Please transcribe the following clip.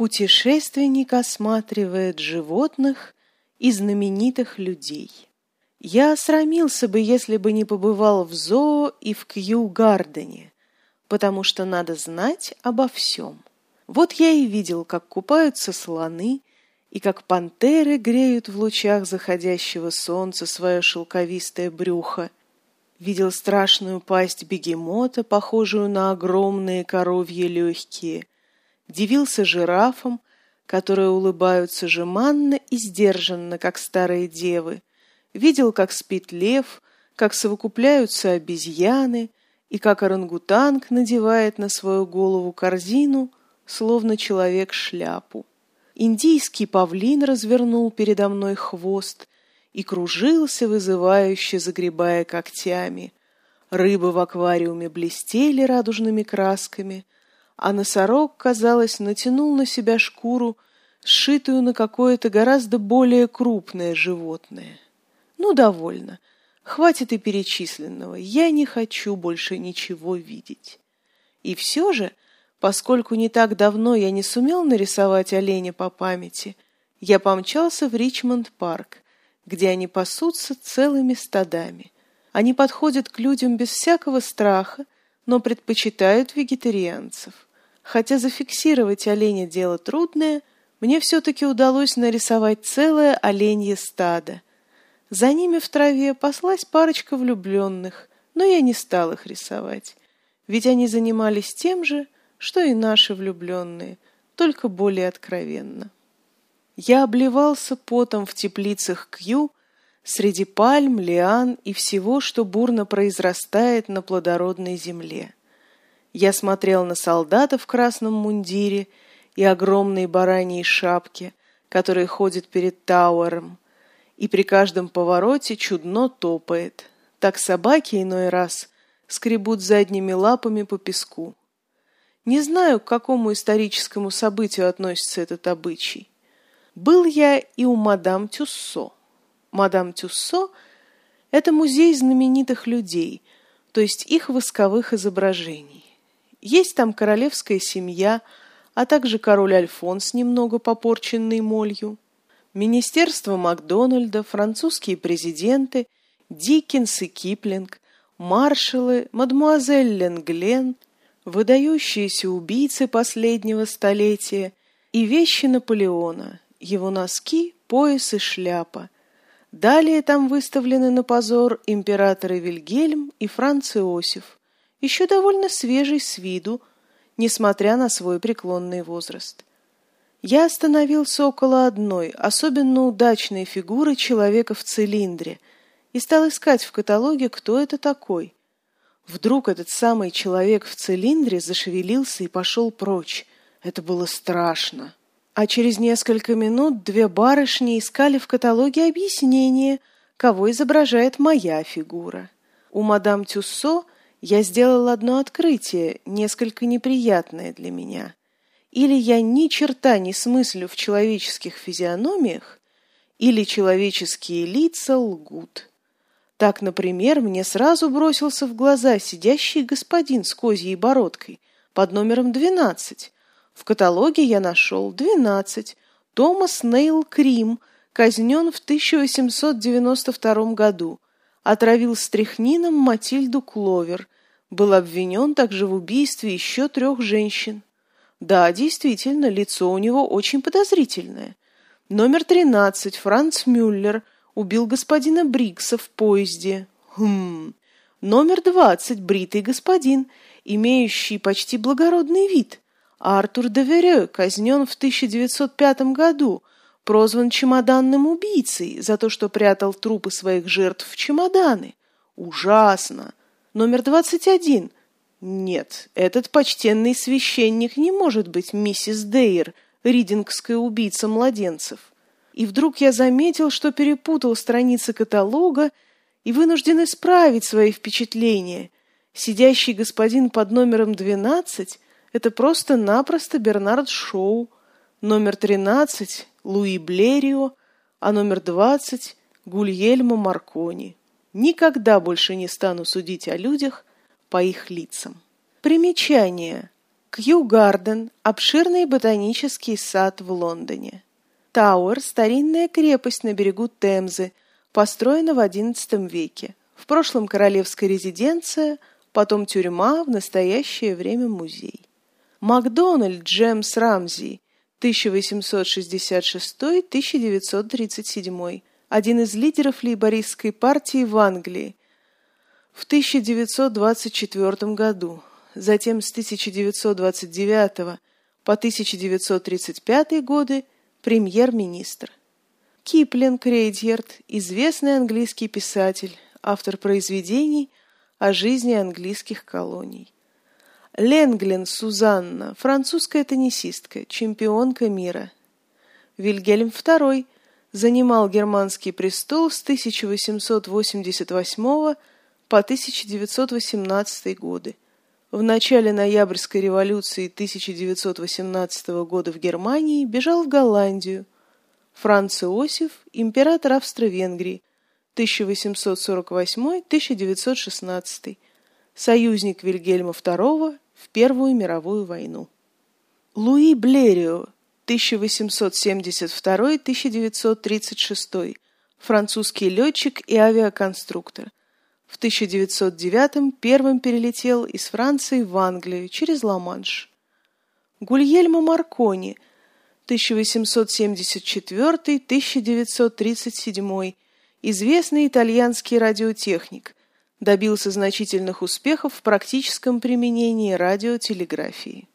Путешественник осматривает животных и знаменитых людей. Я осрамился бы, если бы не побывал в зоо и в Кью-Гардене, потому что надо знать обо всем. Вот я и видел, как купаются слоны, и как пантеры греют в лучах заходящего солнца свое шелковистое брюхо. Видел страшную пасть бегемота, похожую на огромные коровьи легкие. Дивился жирафам, которые улыбаются жеманно и сдержанно, как старые девы. Видел, как спит лев, как совокупляются обезьяны, и как орангутанг надевает на свою голову корзину, словно человек шляпу. Индийский павлин развернул передо мной хвост и кружился, вызывающе загребая когтями. Рыбы в аквариуме блестели радужными красками, а носорог, казалось, натянул на себя шкуру, сшитую на какое-то гораздо более крупное животное. Ну, довольно. Хватит и перечисленного. Я не хочу больше ничего видеть. И все же Поскольку не так давно я не сумел нарисовать оленя по памяти, я помчался в Ричмонд-парк, где они пасутся целыми стадами. Они подходят к людям без всякого страха, но предпочитают вегетарианцев. Хотя зафиксировать оленя дело трудное, мне все-таки удалось нарисовать целое оленье стадо. За ними в траве паслась парочка влюбленных, но я не стал их рисовать, ведь они занимались тем же, что и наши влюбленные, только более откровенно. Я обливался потом в теплицах Кью среди пальм, лиан и всего, что бурно произрастает на плодородной земле. Я смотрел на солдата в красном мундире и огромной бараньей шапке, который ходит перед Тауэром, и при каждом повороте чудно топает. Так собаки иной раз скребут задними лапами по песку. Не знаю, к какому историческому событию относится этот обычай. Был я и у мадам Тюссо. Мадам Тюссо – это музей знаменитых людей, то есть их восковых изображений. Есть там королевская семья, а также король Альфонс, немного попорченный молью, министерство Макдональда, французские президенты, Диккенс и Киплинг, маршалы, мадмуазель Ленглен – выдающиеся убийцы последнего столетия и вещи Наполеона, его носки, пояс и шляпа. Далее там выставлены на позор императоры Вильгельм и Франц Иосиф, еще довольно свежий с виду, несмотря на свой преклонный возраст. Я остановился около одной, особенно удачной фигуры человека в цилиндре и стал искать в каталоге, кто это такой – Вдруг этот самый человек в цилиндре зашевелился и пошел прочь. Это было страшно. А через несколько минут две барышни искали в каталоге объяснение, кого изображает моя фигура. У мадам Тюссо я сделал одно открытие, несколько неприятное для меня. Или я ни черта не смыслю в человеческих физиономиях, или человеческие лица лгут. Так, например, мне сразу бросился в глаза сидящий господин с козьей бородкой под номером 12. В каталоге я нашел 12. Томас Нейл Крим, казнен в 1892 году. Отравил стряхнином Матильду Кловер. Был обвинен также в убийстве еще трех женщин. Да, действительно, лицо у него очень подозрительное. Номер 13. Франц Мюллер – убил господина Брикса в поезде. Хм. Номер двадцать. Бритый господин, имеющий почти благородный вид. Артур де Вере казнен в 1905 году, прозван чемоданным убийцей за то, что прятал трупы своих жертв в чемоданы. Ужасно. Номер двадцать один. Нет, этот почтенный священник не может быть миссис Дейр, ридингская убийца младенцев и вдруг я заметил, что перепутал страницы каталога и вынужден исправить свои впечатления. Сидящий господин под номером 12 – это просто-напросто Бернард Шоу, номер 13 – Луи Блерио, а номер 20 – Гульельмо Маркони. Никогда больше не стану судить о людях по их лицам. Примечание. Кью-Гарден – обширный ботанический сад в Лондоне. Тауэр – старинная крепость на берегу Темзы, построена в XI веке. В прошлом королевская резиденция, потом тюрьма, в настоящее время музей. Макдональд Джемс Рамзи 1866-1937, один из лидеров лейбористской партии в Англии, в 1924 году, затем с 1929 по 1935 годы премьер-министр. Киплинг Рейдьярд, известный английский писатель, автор произведений о жизни английских колоний. Ленглин Сузанна, французская теннисистка, чемпионка мира. Вильгельм II занимал германский престол с 1888 по 1918 годы. В начале ноябрьской революции 1918 года в Германии бежал в Голландию. Франц Иосиф, император Австро-Венгрии, 1848-1916, союзник Вильгельма II в Первую мировую войну. Луи Блерио, 1872-1936, французский летчик и авиаконструктор. В 1909 первым перелетел из Франции в Англию через Ла-Манш. Гульельмо Маркони, 1874-1937, известный итальянский радиотехник, добился значительных успехов в практическом применении радиотелеграфии.